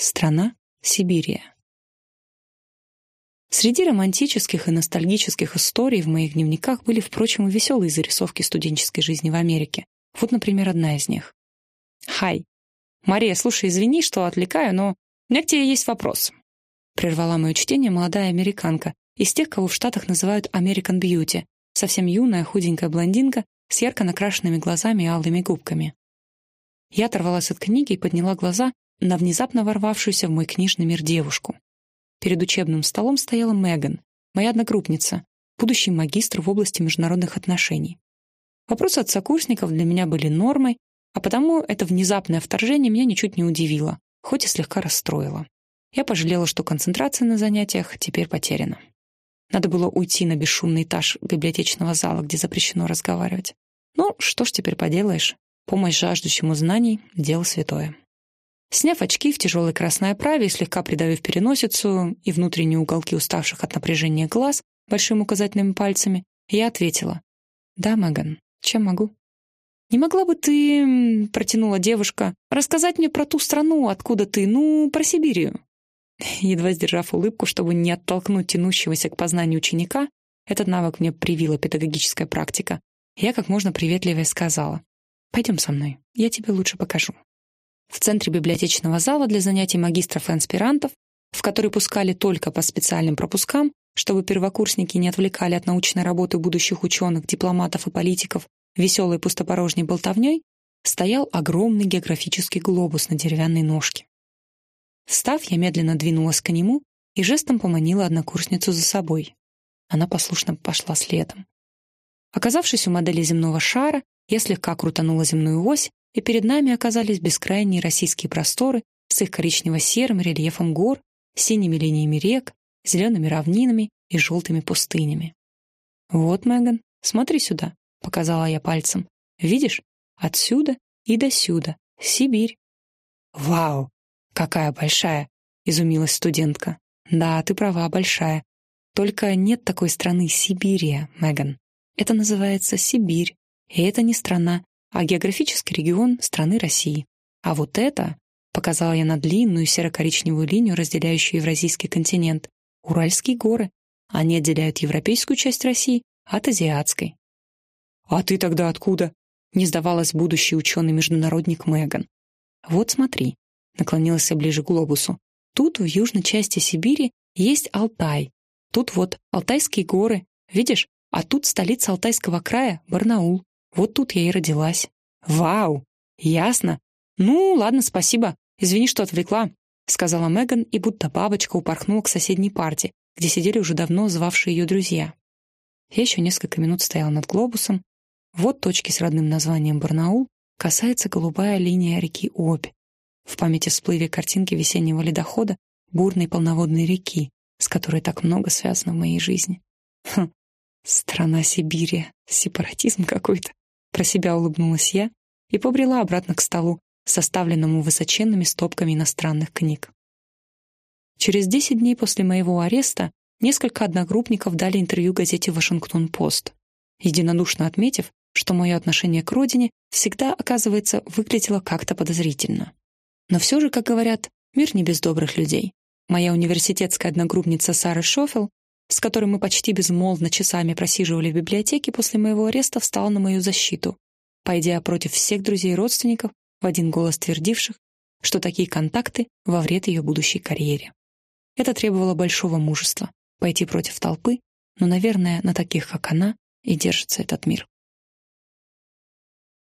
Страна Сибирия. Среди романтических и ностальгических историй в моих дневниках были, впрочем, и веселые зарисовки студенческой жизни в Америке. Вот, например, одна из них. «Хай. Мария, слушай, извини, что отвлекаю, но у меня к тебе есть вопрос». Прервала мое чтение молодая американка, из тех, кого в Штатах называют American Beauty, совсем юная худенькая блондинка с ярко накрашенными глазами и алыми губками. Я оторвалась от книги и подняла глаза на внезапно ворвавшуюся в мой книжный мир девушку. Перед учебным столом стояла Меган, моя одногруппница, будущий магистр в области международных отношений. Вопросы от сокурсников для меня были нормой, а потому это внезапное вторжение меня ничуть не удивило, хоть и слегка расстроило. Я пожалела, что концентрация на занятиях теперь потеряна. Надо было уйти на бесшумный этаж библиотечного зала, где запрещено разговаривать. Ну, что ж теперь поделаешь? Помощь жаждущему знаний — дело святое. Сняв очки в тяжелой красной оправе и слегка придавив переносицу и внутренние уголки уставших от напряжения глаз большими указательными пальцами, я ответила. «Да, Меган, чем могу?» «Не могла бы ты, — протянула девушка, — рассказать мне про ту страну, откуда ты, ну, про Сибирию?» Едва сдержав улыбку, чтобы не оттолкнуть тянущегося к познанию ученика, этот навык мне привила педагогическая практика, я как можно приветливее сказала. «Пойдем со мной, я тебе лучше покажу». В центре библиотечного зала для занятий магистров и аспирантов, в который пускали только по специальным пропускам, чтобы первокурсники не отвлекали от научной работы будущих ученых, дипломатов и политиков веселой пустопорожней болтовней, стоял огромный географический глобус на деревянной ножке. Встав, я медленно двинулась к нему и жестом поманила однокурсницу за собой. Она послушно пошла следом. Оказавшись у модели земного шара, я слегка крутанула земную ось и перед нами оказались бескрайние российские просторы с их коричнево-серым рельефом гор, синими линиями рек, зелеными равнинами и желтыми пустынями. «Вот, Меган, смотри сюда», — показала я пальцем. «Видишь? Отсюда и до сюда. Сибирь». «Вау! Какая большая!» — изумилась студентка. «Да, ты права, большая. Только нет такой страны Сибирия, Меган. Это называется Сибирь. И это не страна, а географический регион страны России. А вот это, показала я на длинную серо-коричневую линию, разделяющую Евразийский континент, Уральские горы. Они отделяют европейскую часть России от азиатской. «А ты тогда откуда?» — не сдавалась будущий ученый-международник Меган. «Вот смотри», — наклонилась я ближе к глобусу. «Тут, в южной части Сибири, есть Алтай. Тут вот Алтайские горы, видишь? А тут столица Алтайского края, Барнаул. Вот тут я и родилась. Вау! Ясно. Ну, ладно, спасибо. Извини, что отвлекла, сказала Меган и будто бабочка упорхнула к соседней парте, где сидели уже давно звавшие ее друзья. Я еще несколько минут стояла над глобусом. Вот точки с родным названием Барнаул касается голубая линия реки Обь. В памяти всплыли картинки весеннего ледохода бурной полноводной реки, с которой так много связано в моей жизни. Хм, страна Сибири, сепаратизм какой-то. Про себя улыбнулась я и побрела обратно к столу, составленному высоченными стопками иностранных книг. Через десять дней после моего ареста несколько одногруппников дали интервью газете «Вашингтон-Пост», единодушно отметив, что мое отношение к родине всегда, оказывается, выглядело как-то подозрительно. Но все же, как говорят, мир не без добрых людей. Моя университетская одногруппница Сара Шофел с которой мы почти безмолвно часами просиживали в библиотеке после моего ареста, встала на мою защиту, пойдя против всех друзей и родственников, в один голос твердивших, что такие контакты во вред ее будущей карьере. Это требовало большого мужества — пойти против толпы, но, наверное, на таких, как она, и держится этот мир.